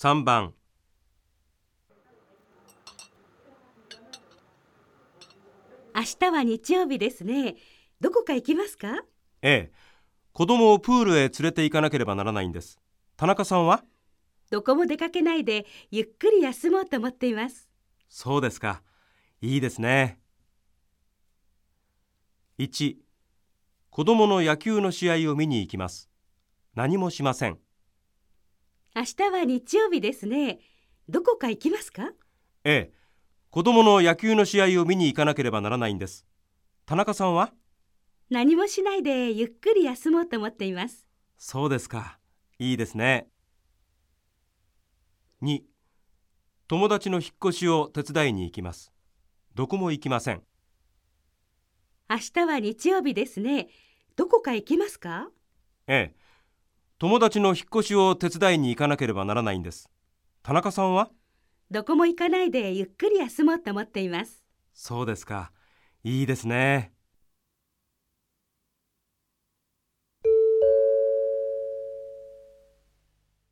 3番。明日は日曜日ですね。どこか行きますか？A 子供をプールへ連れて行かなければならないんです。田中さんは？どこも出かけないでゆっくり休もうと思っています。そうですか。いいですね。1子供の野球の試合を見に行きます。何もしません明日は日曜日ですね。どこか行きますか？A 子供の野球の試合を見に行かなければならないんです。田中さんは？何もしないでゆっくり休もうと思っています。そうですか。いいですね。2友達の引っ越しを手伝いに行きます。どこも行きません。明日は日曜日ですね。どこか行きますか？A 友達の引っ越しを手伝いに行かなければならないんです。田中さんは？どこも行かないでゆっくり休もうと思っています。そうですか。いいですね